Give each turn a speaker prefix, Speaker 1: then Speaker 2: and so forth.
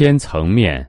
Speaker 1: 千层面。